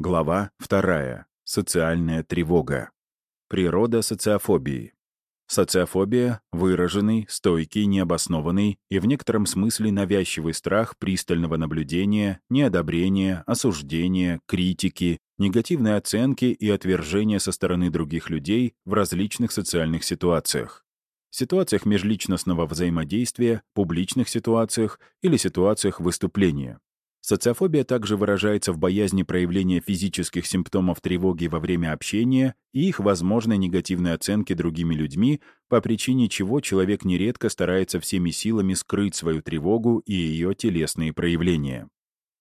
Глава 2. Социальная тревога. Природа социофобии. Социофобия — выраженный, стойкий, необоснованный и в некотором смысле навязчивый страх пристального наблюдения, неодобрения, осуждения, критики, негативной оценки и отвержения со стороны других людей в различных социальных ситуациях. Ситуациях межличностного взаимодействия, публичных ситуациях или ситуациях выступления. Социофобия также выражается в боязни проявления физических симптомов тревоги во время общения и их возможной негативной оценки другими людьми, по причине чего человек нередко старается всеми силами скрыть свою тревогу и ее телесные проявления.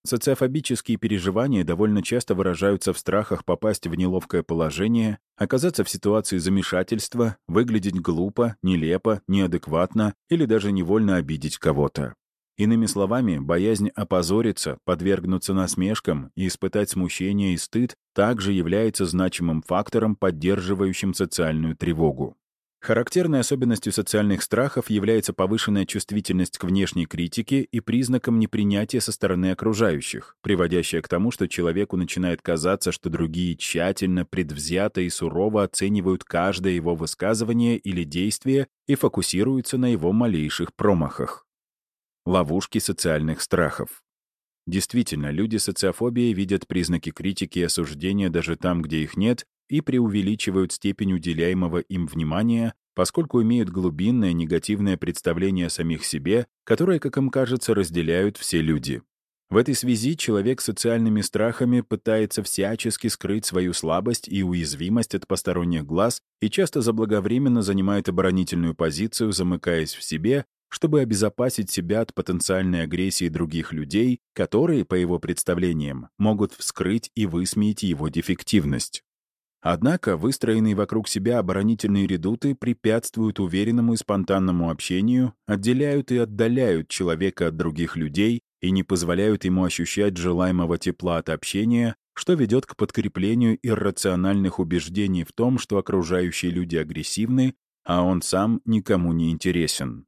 Социофобические переживания довольно часто выражаются в страхах попасть в неловкое положение, оказаться в ситуации замешательства, выглядеть глупо, нелепо, неадекватно или даже невольно обидеть кого-то. Иными словами, боязнь опозориться, подвергнуться насмешкам и испытать смущение и стыд также является значимым фактором, поддерживающим социальную тревогу. Характерной особенностью социальных страхов является повышенная чувствительность к внешней критике и признаком непринятия со стороны окружающих, приводящая к тому, что человеку начинает казаться, что другие тщательно, предвзято и сурово оценивают каждое его высказывание или действие и фокусируются на его малейших промахах. Ловушки социальных страхов. Действительно, люди с социофобией видят признаки критики и осуждения даже там, где их нет, и преувеличивают степень уделяемого им внимания, поскольку имеют глубинное негативное представление о самих себе, которое, как им кажется, разделяют все люди. В этой связи человек с социальными страхами пытается всячески скрыть свою слабость и уязвимость от посторонних глаз и часто заблаговременно занимает оборонительную позицию, замыкаясь в себе чтобы обезопасить себя от потенциальной агрессии других людей, которые, по его представлениям, могут вскрыть и высмеять его дефективность. Однако выстроенные вокруг себя оборонительные редуты препятствуют уверенному и спонтанному общению, отделяют и отдаляют человека от других людей и не позволяют ему ощущать желаемого тепла от общения, что ведет к подкреплению иррациональных убеждений в том, что окружающие люди агрессивны, а он сам никому не интересен.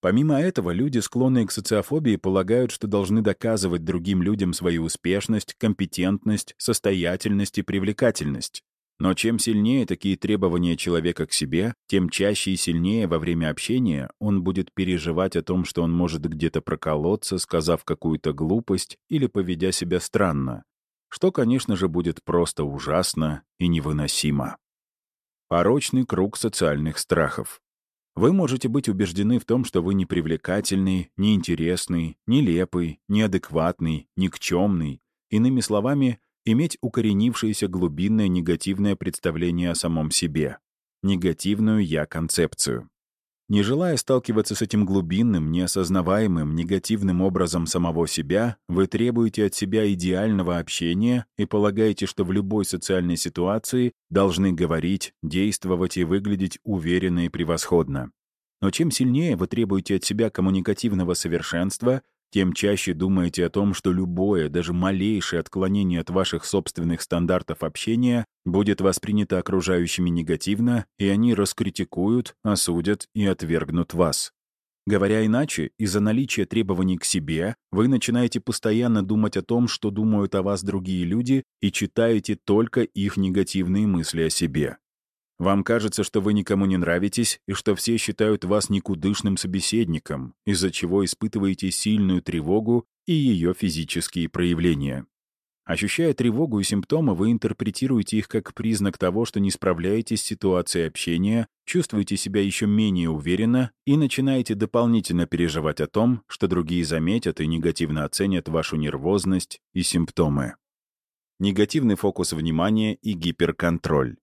Помимо этого, люди, склонные к социофобии, полагают, что должны доказывать другим людям свою успешность, компетентность, состоятельность и привлекательность. Но чем сильнее такие требования человека к себе, тем чаще и сильнее во время общения он будет переживать о том, что он может где-то проколоться, сказав какую-то глупость или поведя себя странно, что, конечно же, будет просто ужасно и невыносимо. Порочный круг социальных страхов. Вы можете быть убеждены в том, что вы непривлекательный, неинтересный, нелепый, неадекватный, никчемный. Иными словами, иметь укоренившееся глубинное негативное представление о самом себе. Негативную «я-концепцию». Не желая сталкиваться с этим глубинным, неосознаваемым, негативным образом самого себя, вы требуете от себя идеального общения и полагаете, что в любой социальной ситуации должны говорить, действовать и выглядеть уверенно и превосходно. Но чем сильнее вы требуете от себя коммуникативного совершенства, тем чаще думаете о том, что любое, даже малейшее отклонение от ваших собственных стандартов общения будет воспринято окружающими негативно, и они раскритикуют, осудят и отвергнут вас. Говоря иначе, из-за наличия требований к себе вы начинаете постоянно думать о том, что думают о вас другие люди, и читаете только их негативные мысли о себе. Вам кажется, что вы никому не нравитесь и что все считают вас никудышным собеседником, из-за чего испытываете сильную тревогу и ее физические проявления. Ощущая тревогу и симптомы, вы интерпретируете их как признак того, что не справляетесь с ситуацией общения, чувствуете себя еще менее уверенно и начинаете дополнительно переживать о том, что другие заметят и негативно оценят вашу нервозность и симптомы. Негативный фокус внимания и гиперконтроль.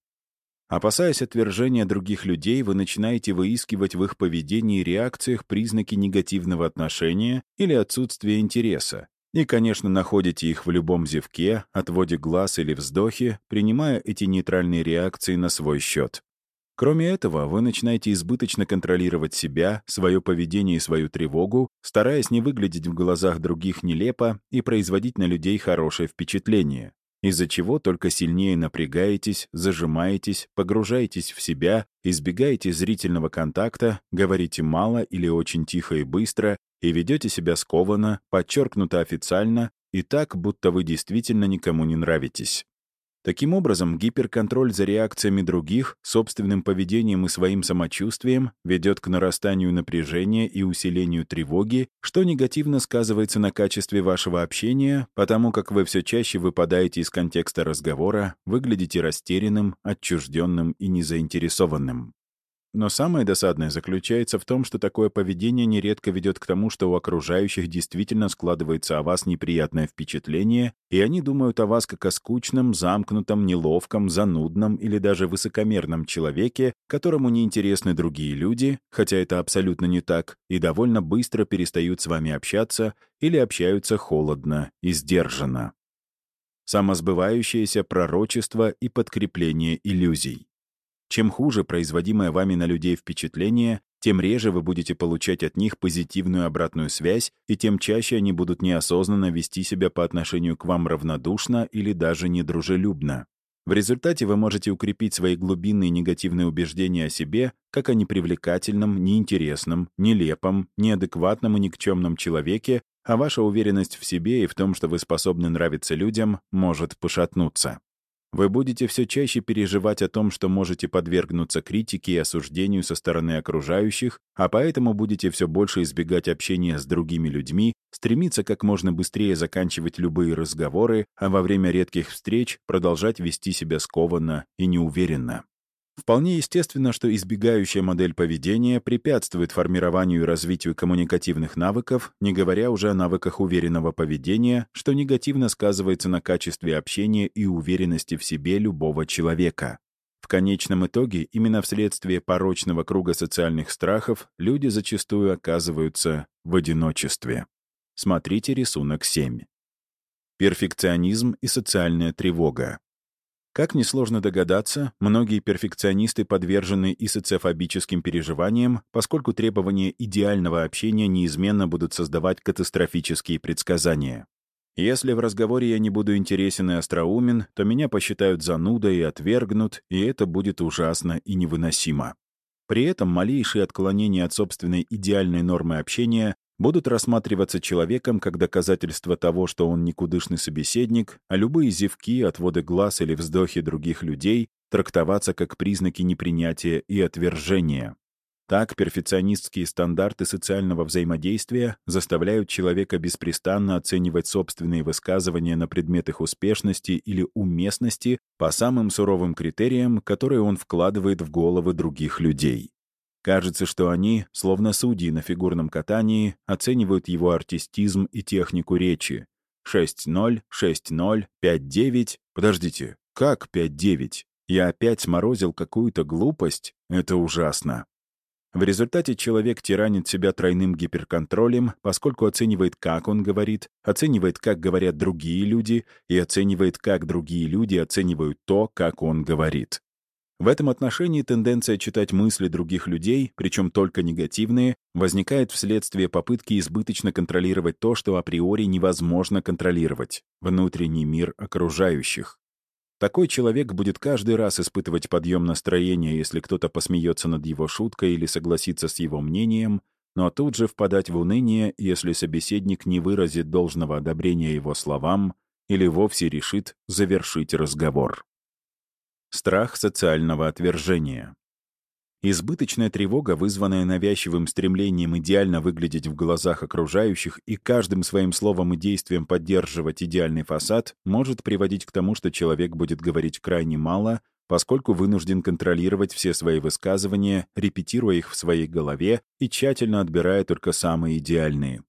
Опасаясь отвержения других людей, вы начинаете выискивать в их поведении и реакциях признаки негативного отношения или отсутствия интереса. И, конечно, находите их в любом зевке, отводе глаз или вздохе, принимая эти нейтральные реакции на свой счет. Кроме этого, вы начинаете избыточно контролировать себя, свое поведение и свою тревогу, стараясь не выглядеть в глазах других нелепо и производить на людей хорошее впечатление из-за чего только сильнее напрягаетесь, зажимаетесь, погружаетесь в себя, избегаете зрительного контакта, говорите мало или очень тихо и быстро и ведете себя скованно, подчеркнуто официально и так, будто вы действительно никому не нравитесь. Таким образом, гиперконтроль за реакциями других, собственным поведением и своим самочувствием ведет к нарастанию напряжения и усилению тревоги, что негативно сказывается на качестве вашего общения, потому как вы все чаще выпадаете из контекста разговора, выглядите растерянным, отчужденным и незаинтересованным. Но самое досадное заключается в том, что такое поведение нередко ведет к тому, что у окружающих действительно складывается о вас неприятное впечатление, и они думают о вас как о скучном, замкнутом, неловком, занудном или даже высокомерном человеке, которому не интересны другие люди, хотя это абсолютно не так, и довольно быстро перестают с вами общаться или общаются холодно и сдержанно. Самосбывающееся пророчество и подкрепление иллюзий. Чем хуже производимое вами на людей впечатление, тем реже вы будете получать от них позитивную обратную связь, и тем чаще они будут неосознанно вести себя по отношению к вам равнодушно или даже недружелюбно. В результате вы можете укрепить свои глубинные негативные убеждения о себе как о непривлекательном, неинтересном, нелепом, неадекватном и никчемном человеке, а ваша уверенность в себе и в том, что вы способны нравиться людям, может пошатнуться. Вы будете все чаще переживать о том, что можете подвергнуться критике и осуждению со стороны окружающих, а поэтому будете все больше избегать общения с другими людьми, стремиться как можно быстрее заканчивать любые разговоры, а во время редких встреч продолжать вести себя скованно и неуверенно. Вполне естественно, что избегающая модель поведения препятствует формированию и развитию коммуникативных навыков, не говоря уже о навыках уверенного поведения, что негативно сказывается на качестве общения и уверенности в себе любого человека. В конечном итоге, именно вследствие порочного круга социальных страхов, люди зачастую оказываются в одиночестве. Смотрите рисунок 7. Перфекционизм и социальная тревога. Как несложно догадаться, многие перфекционисты подвержены и социофобическим переживаниям, поскольку требования идеального общения неизменно будут создавать катастрофические предсказания. Если в разговоре я не буду интересен и остроумен, то меня посчитают занудой и отвергнут, и это будет ужасно и невыносимо. При этом малейшие отклонения от собственной идеальной нормы общения будут рассматриваться человеком как доказательство того, что он никудышный собеседник, а любые зевки, отводы глаз или вздохи других людей трактоваться как признаки непринятия и отвержения. Так, перфекционистские стандарты социального взаимодействия заставляют человека беспрестанно оценивать собственные высказывания на предмет их успешности или уместности по самым суровым критериям, которые он вкладывает в головы других людей. Кажется, что они, словно судьи на фигурном катании, оценивают его артистизм и технику речи. 6-0, 6-0, 5-9. Подождите, как 5-9? Я опять сморозил какую-то глупость? Это ужасно. В результате человек тиранит себя тройным гиперконтролем, поскольку оценивает, как он говорит, оценивает, как говорят другие люди, и оценивает, как другие люди оценивают то, как он говорит. В этом отношении тенденция читать мысли других людей, причем только негативные, возникает вследствие попытки избыточно контролировать то, что априори невозможно контролировать — внутренний мир окружающих. Такой человек будет каждый раз испытывать подъем настроения, если кто-то посмеется над его шуткой или согласится с его мнением, но тут же впадать в уныние, если собеседник не выразит должного одобрения его словам или вовсе решит завершить разговор. Страх социального отвержения. Избыточная тревога, вызванная навязчивым стремлением идеально выглядеть в глазах окружающих и каждым своим словом и действием поддерживать идеальный фасад, может приводить к тому, что человек будет говорить крайне мало, поскольку вынужден контролировать все свои высказывания, репетируя их в своей голове и тщательно отбирая только самые идеальные.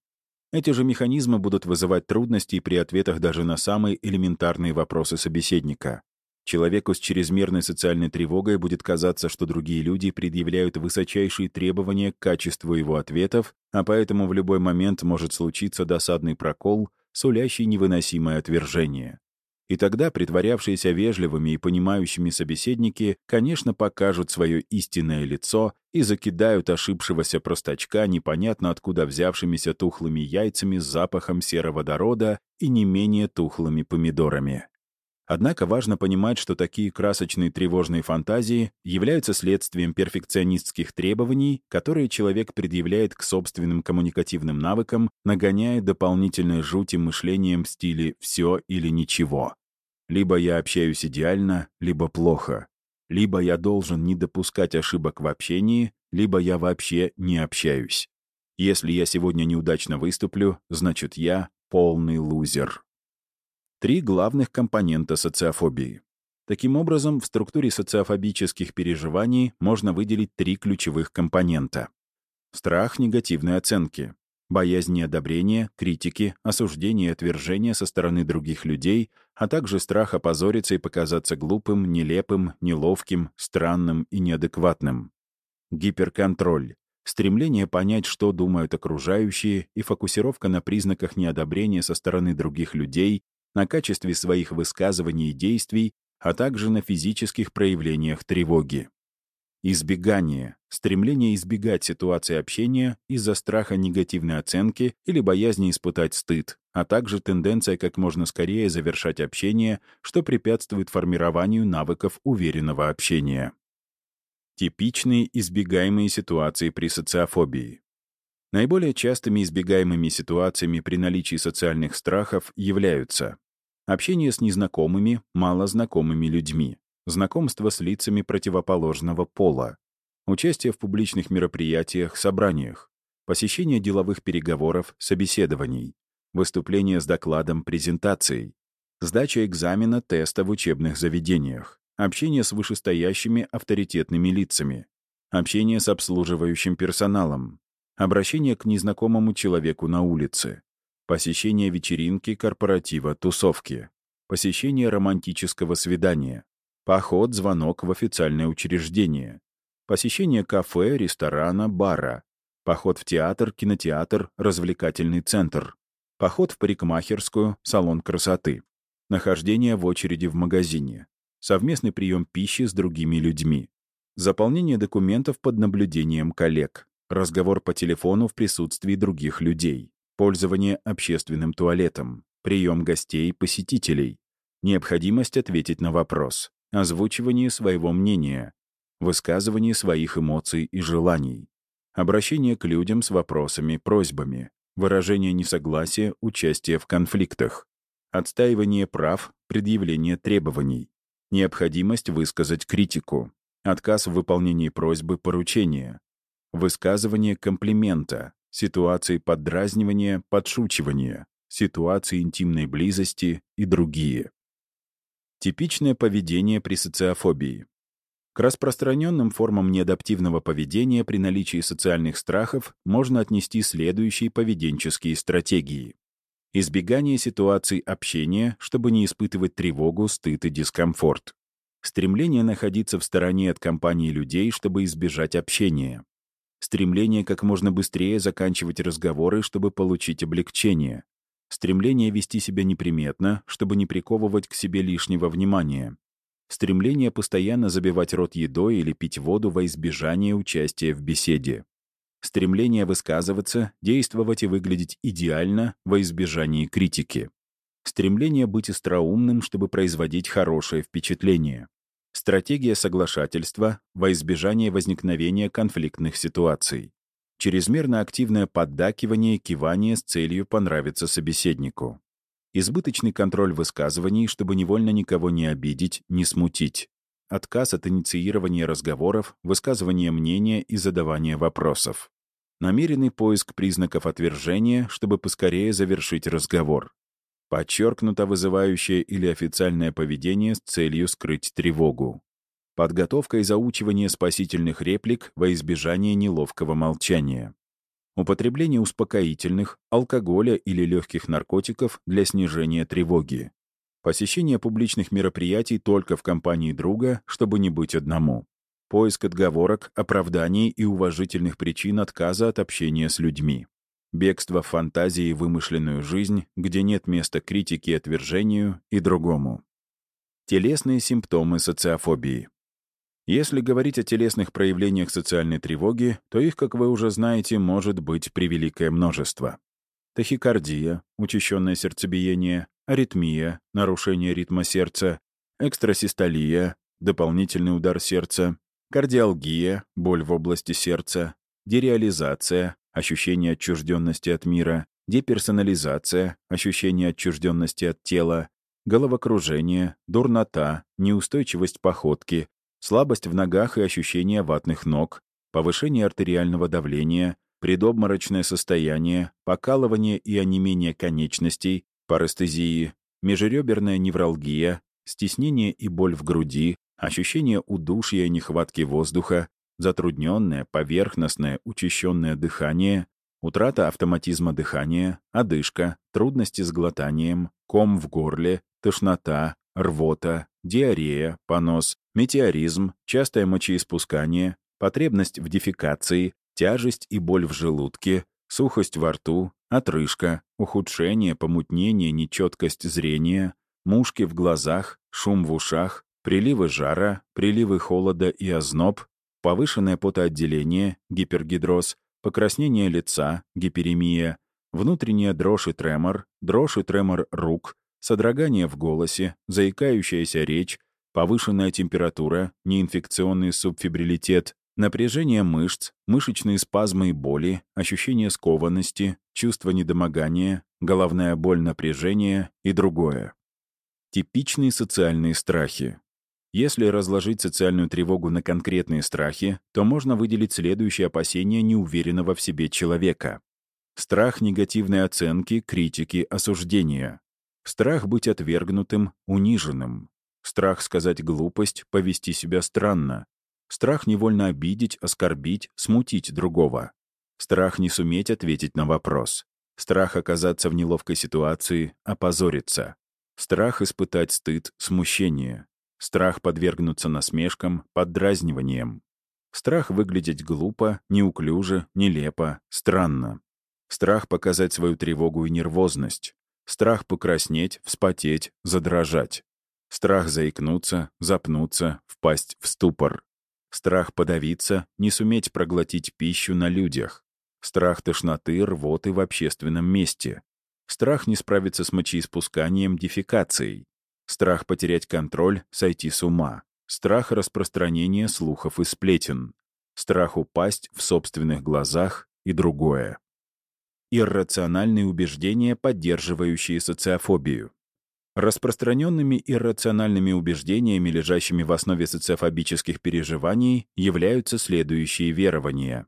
Эти же механизмы будут вызывать трудности при ответах даже на самые элементарные вопросы собеседника. Человеку с чрезмерной социальной тревогой будет казаться, что другие люди предъявляют высочайшие требования к качеству его ответов, а поэтому в любой момент может случиться досадный прокол, сулящий невыносимое отвержение. И тогда притворявшиеся вежливыми и понимающими собеседники, конечно, покажут свое истинное лицо и закидают ошибшегося простачка непонятно откуда взявшимися тухлыми яйцами с запахом сероводорода и не менее тухлыми помидорами. Однако важно понимать, что такие красочные тревожные фантазии являются следствием перфекционистских требований, которые человек предъявляет к собственным коммуникативным навыкам, нагоняя дополнительной жути мышлением в стиле «все или ничего». Либо я общаюсь идеально, либо плохо. Либо я должен не допускать ошибок в общении, либо я вообще не общаюсь. Если я сегодня неудачно выступлю, значит я полный лузер. Три главных компонента социофобии. Таким образом, в структуре социофобических переживаний можно выделить три ключевых компонента. Страх негативной оценки, боязнь неодобрения, критики, осуждения и отвержения со стороны других людей, а также страх опозориться и показаться глупым, нелепым, неловким, странным и неадекватным. Гиперконтроль. Стремление понять, что думают окружающие, и фокусировка на признаках неодобрения со стороны других людей, на качестве своих высказываний и действий, а также на физических проявлениях тревоги. Избегание. Стремление избегать ситуации общения из-за страха негативной оценки или боязни испытать стыд, а также тенденция как можно скорее завершать общение, что препятствует формированию навыков уверенного общения. Типичные избегаемые ситуации при социофобии. Наиболее частыми избегаемыми ситуациями при наличии социальных страхов являются общение с незнакомыми, малознакомыми людьми, знакомство с лицами противоположного пола, участие в публичных мероприятиях, собраниях, посещение деловых переговоров, собеседований, выступление с докладом, презентацией, сдача экзамена, теста в учебных заведениях, общение с вышестоящими авторитетными лицами, общение с обслуживающим персоналом, обращение к незнакомому человеку на улице, посещение вечеринки, корпоратива, тусовки, посещение романтического свидания, поход, звонок в официальное учреждение, посещение кафе, ресторана, бара, поход в театр, кинотеатр, развлекательный центр, поход в парикмахерскую, салон красоты, нахождение в очереди в магазине, совместный прием пищи с другими людьми, заполнение документов под наблюдением коллег, разговор по телефону в присутствии других людей, пользование общественным туалетом, прием гостей, посетителей, необходимость ответить на вопрос, озвучивание своего мнения, высказывание своих эмоций и желаний, обращение к людям с вопросами, просьбами, выражение несогласия, участие в конфликтах, отстаивание прав, предъявление требований, необходимость высказать критику, отказ в выполнении просьбы поручения, высказывание комплимента, ситуации поддразнивания, подшучивания, ситуации интимной близости и другие. Типичное поведение при социофобии. К распространенным формам неадаптивного поведения при наличии социальных страхов можно отнести следующие поведенческие стратегии. Избегание ситуаций общения, чтобы не испытывать тревогу, стыд и дискомфорт. Стремление находиться в стороне от компании людей, чтобы избежать общения. Стремление как можно быстрее заканчивать разговоры, чтобы получить облегчение. Стремление вести себя неприметно, чтобы не приковывать к себе лишнего внимания. Стремление постоянно забивать рот едой или пить воду во избежание участия в беседе. Стремление высказываться, действовать и выглядеть идеально во избежание критики. Стремление быть остроумным, чтобы производить хорошее впечатление. Стратегия соглашательства во избежание возникновения конфликтных ситуаций. Чрезмерно активное поддакивание и кивание с целью понравиться собеседнику. Избыточный контроль высказываний, чтобы невольно никого не обидеть, не смутить. Отказ от инициирования разговоров, высказывания мнения и задавания вопросов. Намеренный поиск признаков отвержения, чтобы поскорее завершить разговор подчеркнуто вызывающее или официальное поведение с целью скрыть тревогу. Подготовка и заучивание спасительных реплик во избежание неловкого молчания. Употребление успокоительных, алкоголя или легких наркотиков для снижения тревоги. Посещение публичных мероприятий только в компании друга, чтобы не быть одному. Поиск отговорок, оправданий и уважительных причин отказа от общения с людьми бегство в фантазии и вымышленную жизнь, где нет места критике отвержению и другому. Телесные симптомы социофобии. Если говорить о телесных проявлениях социальной тревоги, то их, как вы уже знаете, может быть превеликое множество. Тахикардия, учащенное сердцебиение, аритмия, нарушение ритма сердца, экстрасистолия, дополнительный удар сердца, кардиалгия, боль в области сердца, дереализация, ощущение отчужденности от мира, деперсонализация, ощущение отчужденности от тела, головокружение, дурнота, неустойчивость походки, слабость в ногах и ощущение ватных ног, повышение артериального давления, предобморочное состояние, покалывание и онемение конечностей, парестезии, межреберная невралгия, стеснение и боль в груди, ощущение удушья и нехватки воздуха, затрудненное, поверхностное, учащенное дыхание, утрата автоматизма дыхания, одышка, трудности с глотанием, ком в горле, тошнота, рвота, диарея, понос, метеоризм, частое мочеиспускание, потребность в дефекации, тяжесть и боль в желудке, сухость во рту, отрыжка, ухудшение, помутнение, нечеткость зрения, мушки в глазах, шум в ушах, приливы жара, приливы холода и озноб, повышенное потоотделение, гипергидроз, покраснение лица, гиперемия, внутренняя дрожь и тремор, дрожь и тремор рук, содрогание в голосе, заикающаяся речь, повышенная температура, неинфекционный субфибрилитет, напряжение мышц, мышечные спазмы и боли, ощущение скованности, чувство недомогания, головная боль напряжения и другое. Типичные социальные страхи. Если разложить социальную тревогу на конкретные страхи, то можно выделить следующие опасения неуверенного в себе человека. Страх негативной оценки, критики, осуждения. Страх быть отвергнутым, униженным. Страх сказать глупость, повести себя странно. Страх невольно обидеть, оскорбить, смутить другого. Страх не суметь ответить на вопрос. Страх оказаться в неловкой ситуации, опозориться. Страх испытать стыд, смущение. Страх подвергнуться насмешкам, поддразниваниям. Страх выглядеть глупо, неуклюже, нелепо, странно. Страх показать свою тревогу и нервозность. Страх покраснеть, вспотеть, задрожать. Страх заикнуться, запнуться, впасть в ступор. Страх подавиться, не суметь проглотить пищу на людях. Страх тошноты, рвоты в общественном месте. Страх не справиться с мочеиспусканием, дефекацией. Страх потерять контроль, сойти с ума. Страх распространения слухов и сплетен. Страх упасть в собственных глазах и другое. Иррациональные убеждения, поддерживающие социофобию. Распространенными иррациональными убеждениями, лежащими в основе социофобических переживаний, являются следующие верования.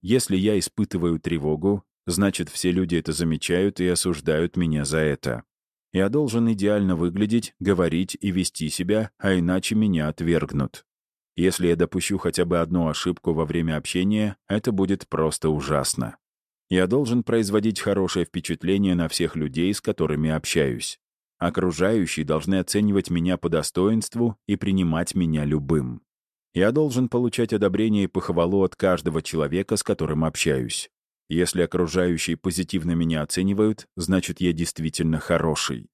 Если я испытываю тревогу, Значит, все люди это замечают и осуждают меня за это. Я должен идеально выглядеть, говорить и вести себя, а иначе меня отвергнут. Если я допущу хотя бы одну ошибку во время общения, это будет просто ужасно. Я должен производить хорошее впечатление на всех людей, с которыми общаюсь. Окружающие должны оценивать меня по достоинству и принимать меня любым. Я должен получать одобрение и похвалу от каждого человека, с которым общаюсь. Если окружающие позитивно меня оценивают, значит, я действительно хороший.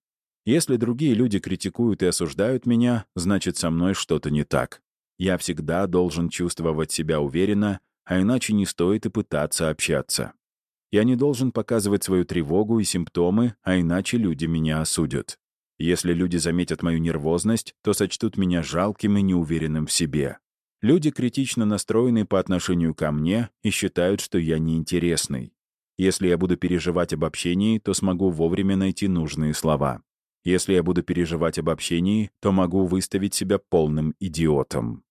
Если другие люди критикуют и осуждают меня, значит, со мной что-то не так. Я всегда должен чувствовать себя уверенно, а иначе не стоит и пытаться общаться. Я не должен показывать свою тревогу и симптомы, а иначе люди меня осудят. Если люди заметят мою нервозность, то сочтут меня жалким и неуверенным в себе. Люди критично настроены по отношению ко мне и считают, что я неинтересный. Если я буду переживать об общении, то смогу вовремя найти нужные слова. Если я буду переживать об общении, то могу выставить себя полным идиотом.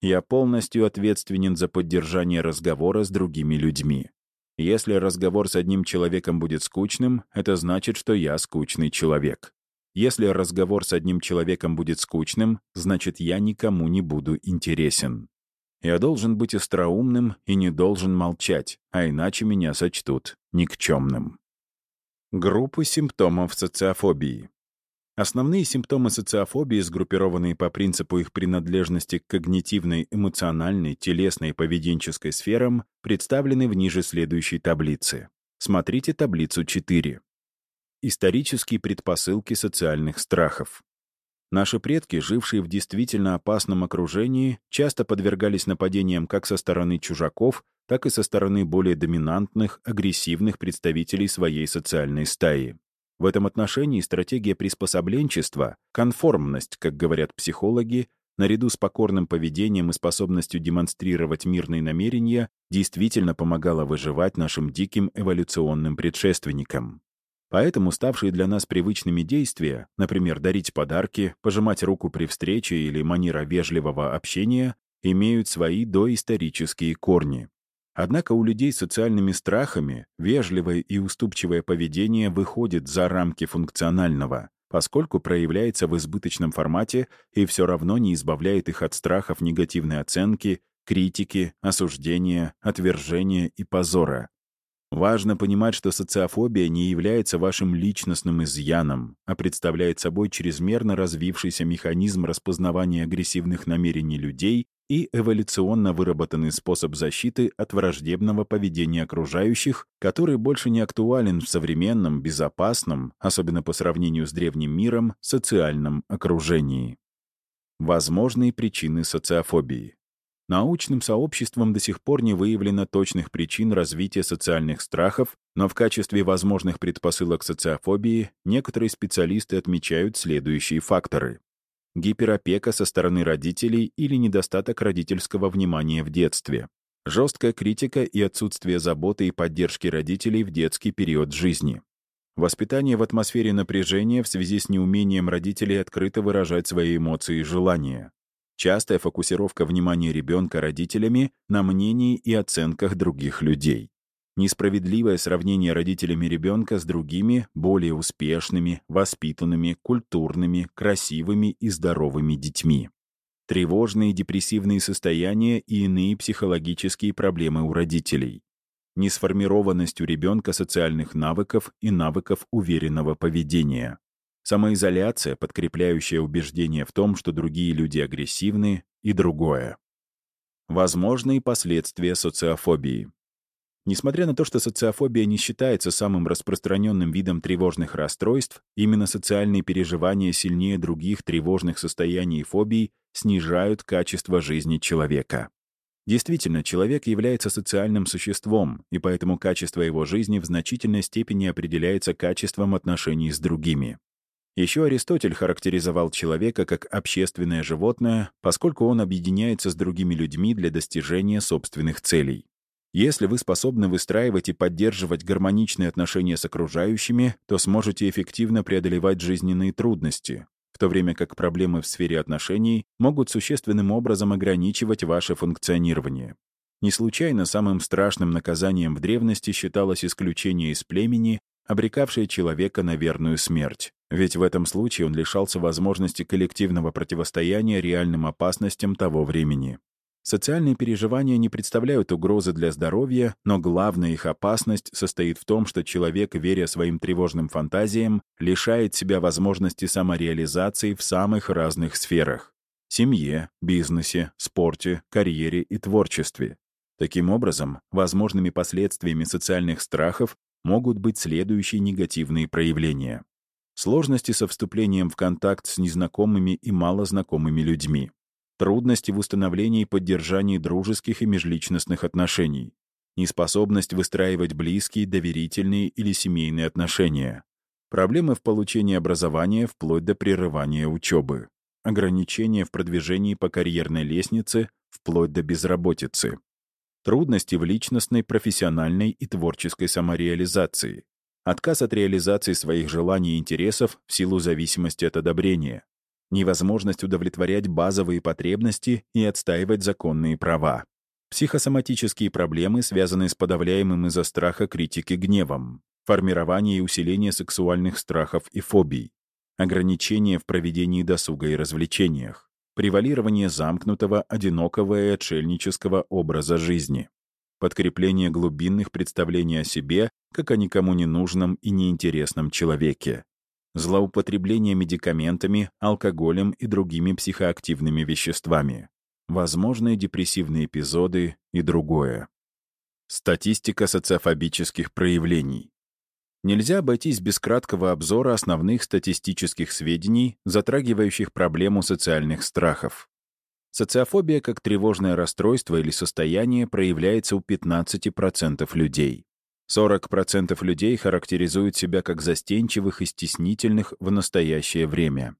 Я полностью ответственен за поддержание разговора с другими людьми. Если разговор с одним человеком будет скучным, это значит, что я скучный человек. Если разговор с одним человеком будет скучным, значит, я никому не буду интересен. Я должен быть остроумным и не должен молчать, а иначе меня сочтут никчемным. Группы симптомов социофобии. Основные симптомы социофобии, сгруппированные по принципу их принадлежности к когнитивной, эмоциональной, телесной и поведенческой сферам, представлены в ниже следующей таблице. Смотрите таблицу 4. Исторические предпосылки социальных страхов. Наши предки, жившие в действительно опасном окружении, часто подвергались нападениям как со стороны чужаков, так и со стороны более доминантных, агрессивных представителей своей социальной стаи. В этом отношении стратегия приспособленчества, конформность, как говорят психологи, наряду с покорным поведением и способностью демонстрировать мирные намерения, действительно помогала выживать нашим диким эволюционным предшественникам. Поэтому ставшие для нас привычными действия, например, дарить подарки, пожимать руку при встрече или манера вежливого общения, имеют свои доисторические корни. Однако у людей с социальными страхами вежливое и уступчивое поведение выходит за рамки функционального, поскольку проявляется в избыточном формате и все равно не избавляет их от страхов негативной оценки, критики, осуждения, отвержения и позора. Важно понимать, что социофобия не является вашим личностным изъяном, а представляет собой чрезмерно развившийся механизм распознавания агрессивных намерений людей и эволюционно выработанный способ защиты от враждебного поведения окружающих, который больше не актуален в современном, безопасном, особенно по сравнению с древним миром, социальном окружении. Возможные причины социофобии. Научным сообществом до сих пор не выявлено точных причин развития социальных страхов, но в качестве возможных предпосылок социофобии некоторые специалисты отмечают следующие факторы. Гиперопека со стороны родителей или недостаток родительского внимания в детстве, жесткая критика и отсутствие заботы и поддержки родителей в детский период жизни, воспитание в атмосфере напряжения в связи с неумением родителей открыто выражать свои эмоции и желания, частая фокусировка внимания ребенка родителями на мнении и оценках других людей несправедливое сравнение родителями ребенка с другими, более успешными, воспитанными, культурными, красивыми и здоровыми детьми. Тревожные депрессивные состояния и иные психологические проблемы у родителей. Несформированность у ребенка социальных навыков и навыков уверенного поведения. Самоизоляция, подкрепляющая убеждение в том, что другие люди агрессивны, и другое. Возможные последствия социофобии. Несмотря на то, что социофобия не считается самым распространенным видом тревожных расстройств, именно социальные переживания сильнее других тревожных состояний и фобий снижают качество жизни человека. Действительно, человек является социальным существом, и поэтому качество его жизни в значительной степени определяется качеством отношений с другими. Еще Аристотель характеризовал человека как общественное животное, поскольку он объединяется с другими людьми для достижения собственных целей. Если вы способны выстраивать и поддерживать гармоничные отношения с окружающими, то сможете эффективно преодолевать жизненные трудности, в то время как проблемы в сфере отношений могут существенным образом ограничивать ваше функционирование. Не случайно самым страшным наказанием в древности считалось исключение из племени, обрекавшее человека на верную смерть. Ведь в этом случае он лишался возможности коллективного противостояния реальным опасностям того времени. Социальные переживания не представляют угрозы для здоровья, но главная их опасность состоит в том, что человек, веря своим тревожным фантазиям, лишает себя возможности самореализации в самых разных сферах — семье, бизнесе, спорте, карьере и творчестве. Таким образом, возможными последствиями социальных страхов могут быть следующие негативные проявления. Сложности со вступлением в контакт с незнакомыми и малознакомыми людьми трудности в установлении и поддержании дружеских и межличностных отношений, неспособность выстраивать близкие, доверительные или семейные отношения, проблемы в получении образования вплоть до прерывания учебы, ограничения в продвижении по карьерной лестнице вплоть до безработицы, трудности в личностной, профессиональной и творческой самореализации, отказ от реализации своих желаний и интересов в силу зависимости от одобрения, невозможность удовлетворять базовые потребности и отстаивать законные права. Психосоматические проблемы, связанные с подавляемым из-за страха критики гневом, формирование и усиление сексуальных страхов и фобий, ограничения в проведении досуга и развлечениях, превалирование замкнутого, одинокого и отшельнического образа жизни, подкрепление глубинных представлений о себе как о никому не нужном и неинтересном человеке, злоупотребление медикаментами, алкоголем и другими психоактивными веществами, возможные депрессивные эпизоды и другое. Статистика социофобических проявлений. Нельзя обойтись без краткого обзора основных статистических сведений, затрагивающих проблему социальных страхов. Социофобия как тревожное расстройство или состояние проявляется у 15% людей. 40% людей характеризуют себя как застенчивых и стеснительных в настоящее время.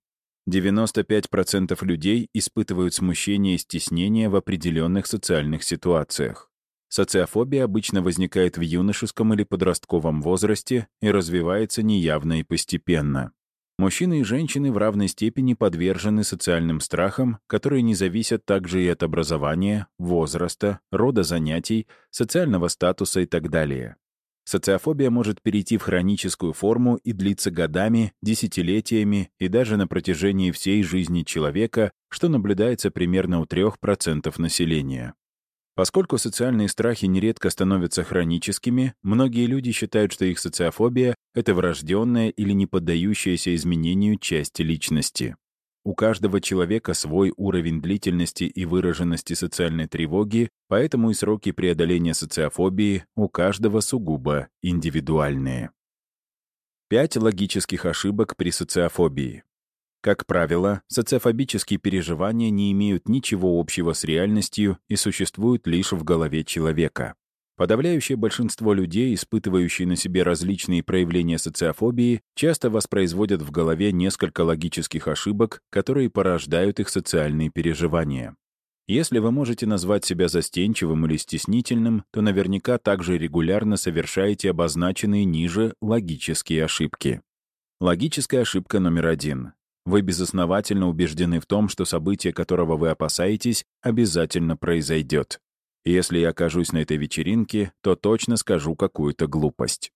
95% людей испытывают смущение и стеснение в определенных социальных ситуациях. Социофобия обычно возникает в юношеском или подростковом возрасте и развивается неявно и постепенно. Мужчины и женщины в равной степени подвержены социальным страхам, которые не зависят также и от образования, возраста, рода занятий, социального статуса и так далее. Социофобия может перейти в хроническую форму и длиться годами, десятилетиями и даже на протяжении всей жизни человека, что наблюдается примерно у 3% населения. Поскольку социальные страхи нередко становятся хроническими, многие люди считают, что их социофобия — это врожденная или не поддающаяся изменению части личности. У каждого человека свой уровень длительности и выраженности социальной тревоги, поэтому и сроки преодоления социофобии у каждого сугубо индивидуальные. Пять логических ошибок при социофобии. Как правило, социофобические переживания не имеют ничего общего с реальностью и существуют лишь в голове человека. Подавляющее большинство людей, испытывающие на себе различные проявления социофобии, часто воспроизводят в голове несколько логических ошибок, которые порождают их социальные переживания. Если вы можете назвать себя застенчивым или стеснительным, то наверняка также регулярно совершаете обозначенные ниже логические ошибки. Логическая ошибка номер один. Вы безосновательно убеждены в том, что событие, которого вы опасаетесь, обязательно произойдет. Если я окажусь на этой вечеринке, то точно скажу какую-то глупость.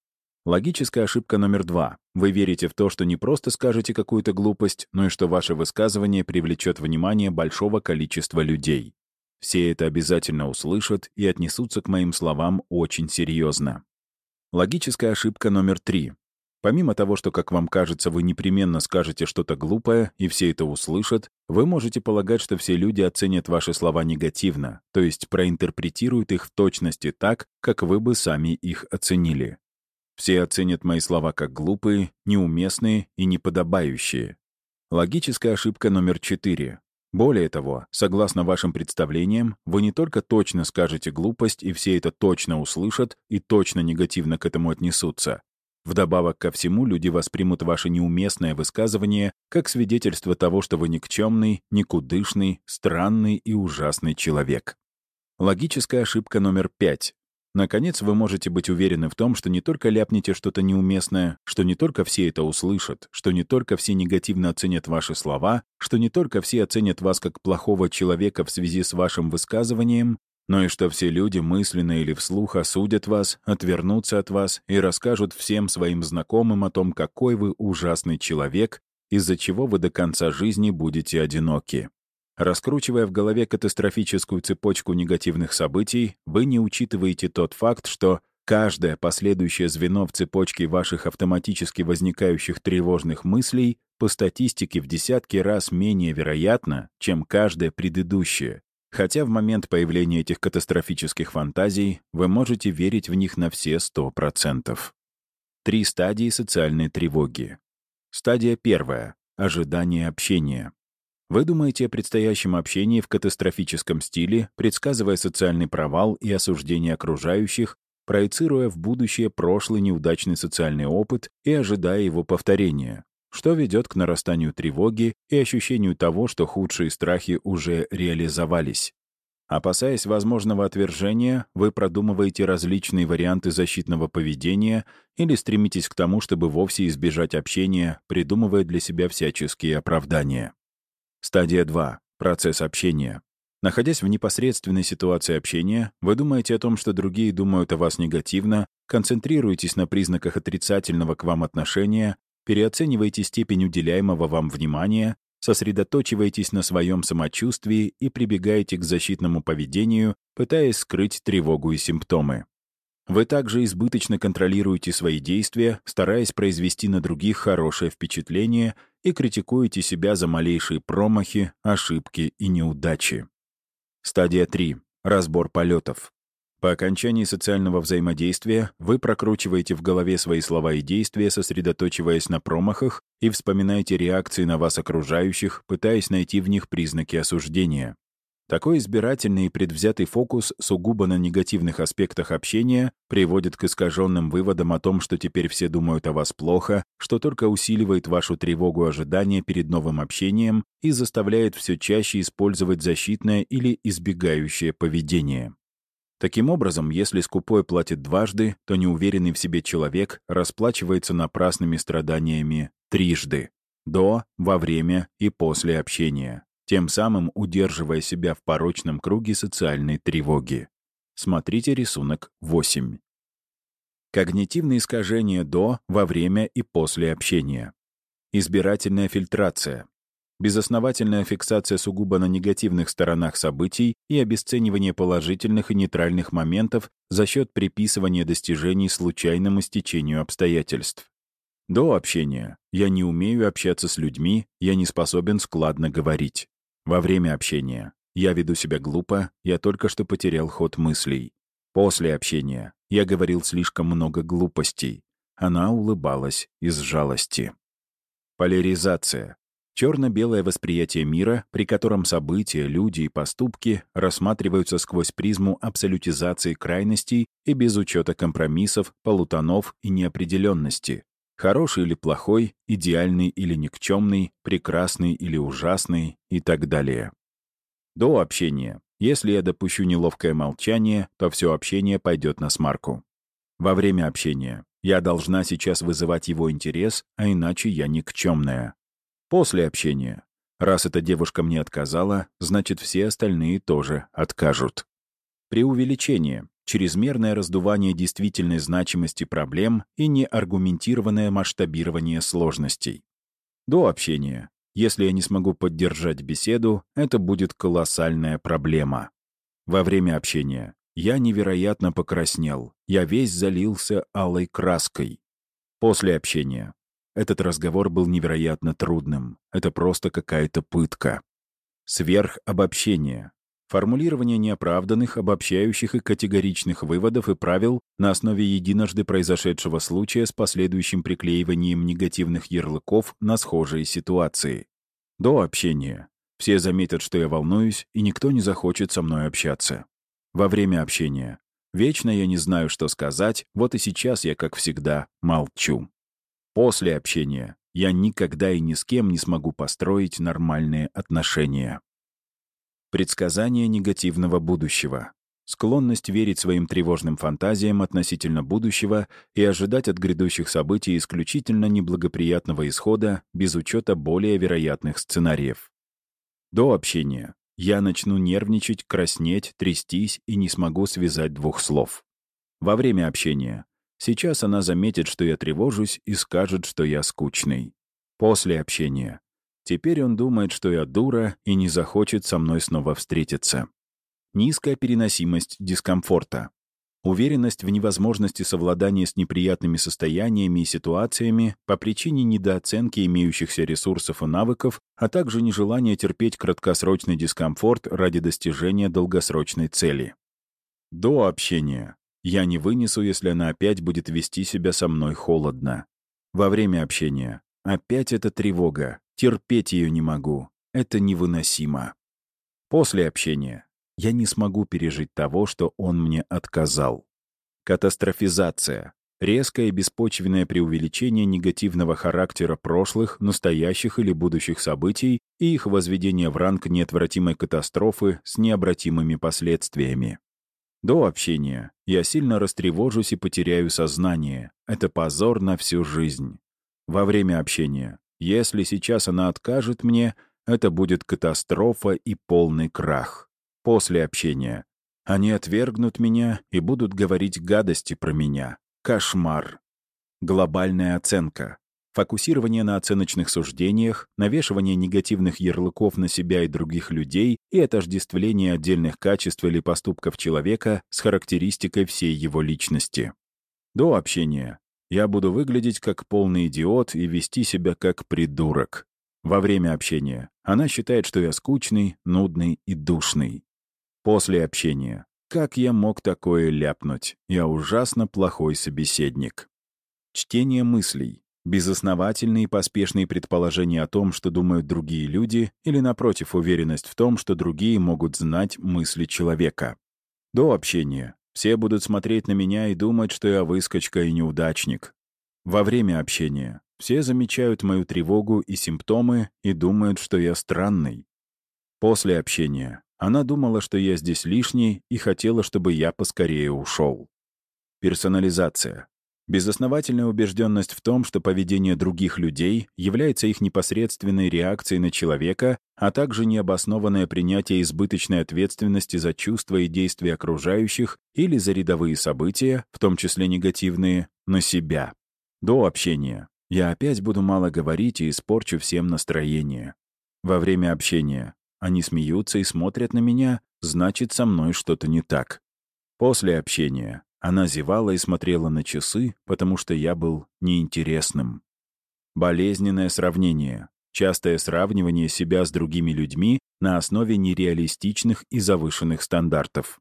Логическая ошибка номер два. Вы верите в то, что не просто скажете какую-то глупость, но и что ваше высказывание привлечет внимание большого количества людей. Все это обязательно услышат и отнесутся к моим словам очень серьезно. Логическая ошибка номер три. Помимо того, что, как вам кажется, вы непременно скажете что-то глупое, и все это услышат, вы можете полагать, что все люди оценят ваши слова негативно, то есть проинтерпретируют их в точности так, как вы бы сами их оценили. Все оценят мои слова как глупые, неуместные и неподобающие. Логическая ошибка номер четыре. Более того, согласно вашим представлениям, вы не только точно скажете глупость, и все это точно услышат и точно негативно к этому отнесутся, Вдобавок ко всему, люди воспримут ваше неуместное высказывание как свидетельство того, что вы никчемный, никудышный, странный и ужасный человек. Логическая ошибка номер пять. Наконец, вы можете быть уверены в том, что не только ляпнете что-то неуместное, что не только все это услышат, что не только все негативно оценят ваши слова, что не только все оценят вас как плохого человека в связи с вашим высказыванием, но и что все люди мысленно или вслух осудят вас, отвернутся от вас и расскажут всем своим знакомым о том, какой вы ужасный человек, из-за чего вы до конца жизни будете одиноки. Раскручивая в голове катастрофическую цепочку негативных событий, вы не учитываете тот факт, что каждое последующее звено в цепочке ваших автоматически возникающих тревожных мыслей по статистике в десятки раз менее вероятно, чем каждое предыдущее, Хотя в момент появления этих катастрофических фантазий вы можете верить в них на все 100%. Три стадии социальной тревоги. Стадия первая — ожидание общения. Вы думаете о предстоящем общении в катастрофическом стиле, предсказывая социальный провал и осуждение окружающих, проецируя в будущее прошлый неудачный социальный опыт и ожидая его повторения что ведет к нарастанию тревоги и ощущению того, что худшие страхи уже реализовались. Опасаясь возможного отвержения, вы продумываете различные варианты защитного поведения или стремитесь к тому, чтобы вовсе избежать общения, придумывая для себя всяческие оправдания. Стадия 2. Процесс общения. Находясь в непосредственной ситуации общения, вы думаете о том, что другие думают о вас негативно, концентрируетесь на признаках отрицательного к вам отношения переоцениваете степень уделяемого вам внимания, сосредоточиваетесь на своем самочувствии и прибегаете к защитному поведению, пытаясь скрыть тревогу и симптомы. Вы также избыточно контролируете свои действия, стараясь произвести на других хорошее впечатление и критикуете себя за малейшие промахи, ошибки и неудачи. Стадия 3. Разбор полетов. По окончании социального взаимодействия вы прокручиваете в голове свои слова и действия, сосредоточиваясь на промахах, и вспоминаете реакции на вас окружающих, пытаясь найти в них признаки осуждения. Такой избирательный и предвзятый фокус сугубо на негативных аспектах общения приводит к искаженным выводам о том, что теперь все думают о вас плохо, что только усиливает вашу тревогу ожидания перед новым общением и заставляет все чаще использовать защитное или избегающее поведение. Таким образом, если скупой платит дважды, то неуверенный в себе человек расплачивается напрасными страданиями трижды — до, во время и после общения тем самым удерживая себя в порочном круге социальной тревоги. Смотрите рисунок 8. Когнитивные искажения до, во время и после общения. Избирательная фильтрация. Безосновательная фиксация сугубо на негативных сторонах событий и обесценивание положительных и нейтральных моментов за счет приписывания достижений случайному стечению обстоятельств. До общения я не умею общаться с людьми, я не способен складно говорить. Во время общения я веду себя глупо, я только что потерял ход мыслей. После общения я говорил слишком много глупостей. Она улыбалась из жалости. Поляризация. Черно-белое восприятие мира, при котором события, люди и поступки рассматриваются сквозь призму абсолютизации крайностей и без учета компромиссов, полутонов и неопределенности. Хороший или плохой, идеальный или никчемный, прекрасный или ужасный и так далее. До общения. Если я допущу неловкое молчание, то все общение пойдет на смарку. Во время общения. Я должна сейчас вызывать его интерес, а иначе я никчемная. После общения. Раз эта девушка мне отказала, значит, все остальные тоже откажут. Преувеличение чрезмерное раздувание действительной значимости проблем и неаргументированное масштабирование сложностей. До общения. Если я не смогу поддержать беседу, это будет колоссальная проблема. Во время общения. Я невероятно покраснел. Я весь залился алой краской. После общения. Этот разговор был невероятно трудным. Это просто какая-то пытка. Сверхобобщение. Формулирование неоправданных, обобщающих и категоричных выводов и правил на основе единожды произошедшего случая с последующим приклеиванием негативных ярлыков на схожие ситуации. До общения. Все заметят, что я волнуюсь, и никто не захочет со мной общаться. Во время общения. Вечно я не знаю, что сказать, вот и сейчас я, как всегда, молчу. После общения. Я никогда и ни с кем не смогу построить нормальные отношения. Предсказание негативного будущего. Склонность верить своим тревожным фантазиям относительно будущего и ожидать от грядущих событий исключительно неблагоприятного исхода без учета более вероятных сценариев. До общения. Я начну нервничать, краснеть, трястись и не смогу связать двух слов. Во время общения. Сейчас она заметит, что я тревожусь и скажет, что я скучный. После общения. Теперь он думает, что я дура и не захочет со мной снова встретиться. Низкая переносимость дискомфорта. Уверенность в невозможности совладания с неприятными состояниями и ситуациями по причине недооценки имеющихся ресурсов и навыков, а также нежелание терпеть краткосрочный дискомфорт ради достижения долгосрочной цели. До общения. Я не вынесу, если она опять будет вести себя со мной холодно. Во время общения. Опять эта тревога. Терпеть ее не могу. Это невыносимо. После общения я не смогу пережить того, что он мне отказал. Катастрофизация. Резкое беспочвенное преувеличение негативного характера прошлых, настоящих или будущих событий и их возведение в ранг неотвратимой катастрофы с необратимыми последствиями. До общения я сильно растревожусь и потеряю сознание. Это позор на всю жизнь. Во время общения если сейчас она откажет мне, это будет катастрофа и полный крах. После общения. Они отвергнут меня и будут говорить гадости про меня. Кошмар. Глобальная оценка. Фокусирование на оценочных суждениях, навешивание негативных ярлыков на себя и других людей и отождествление отдельных качеств или поступков человека с характеристикой всей его личности. До общения я буду выглядеть как полный идиот и вести себя как придурок. Во время общения она считает, что я скучный, нудный и душный. После общения. Как я мог такое ляпнуть? Я ужасно плохой собеседник. Чтение мыслей. Безосновательные и поспешные предположения о том, что думают другие люди, или, напротив, уверенность в том, что другие могут знать мысли человека. До общения. Все будут смотреть на меня и думать, что я выскочка и неудачник. Во время общения. Все замечают мою тревогу и симптомы и думают, что я странный. После общения. Она думала, что я здесь лишний и хотела, чтобы я поскорее ушел. Персонализация. Безосновательная убежденность в том, что поведение других людей является их непосредственной реакцией на человека, а также необоснованное принятие избыточной ответственности за чувства и действия окружающих или за рядовые события, в том числе негативные, на себя. До общения. Я опять буду мало говорить и испорчу всем настроение. Во время общения. Они смеются и смотрят на меня, значит, со мной что-то не так. После общения. Она зевала и смотрела на часы, потому что я был неинтересным. Болезненное сравнение. Частое сравнивание себя с другими людьми на основе нереалистичных и завышенных стандартов.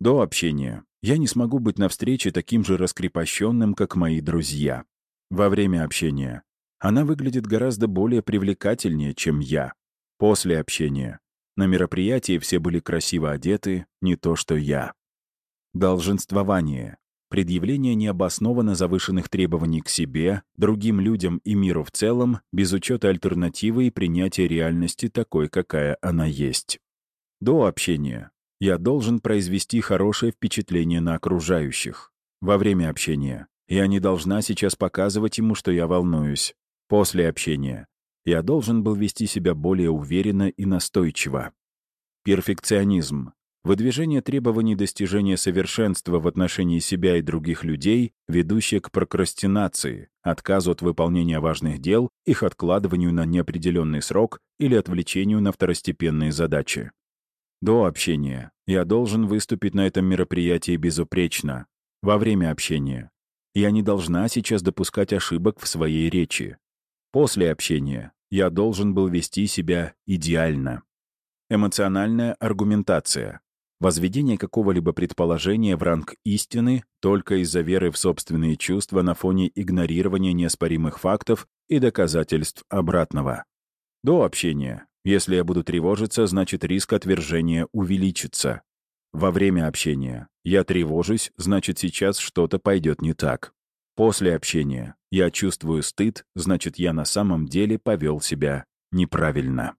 До общения. Я не смогу быть на встрече таким же раскрепощенным, как мои друзья. Во время общения. Она выглядит гораздо более привлекательнее, чем я. После общения. На мероприятии все были красиво одеты, не то что я. Долженствование. Предъявление необоснованно завышенных требований к себе, другим людям и миру в целом, без учета альтернативы и принятия реальности такой, какая она есть. До общения. Я должен произвести хорошее впечатление на окружающих. Во время общения. Я не должна сейчас показывать ему, что я волнуюсь. После общения. Я должен был вести себя более уверенно и настойчиво. Перфекционизм. Выдвижение требований достижения совершенства в отношении себя и других людей, ведущее к прокрастинации, отказу от выполнения важных дел, их откладыванию на неопределенный срок или отвлечению на второстепенные задачи. До общения. Я должен выступить на этом мероприятии безупречно. Во время общения. Я не должна сейчас допускать ошибок в своей речи. После общения. Я должен был вести себя идеально. Эмоциональная аргументация. Возведение какого-либо предположения в ранг истины только из-за веры в собственные чувства на фоне игнорирования неоспоримых фактов и доказательств обратного. До общения. Если я буду тревожиться, значит риск отвержения увеличится. Во время общения. Я тревожусь, значит сейчас что-то пойдет не так. После общения. Я чувствую стыд, значит я на самом деле повел себя неправильно.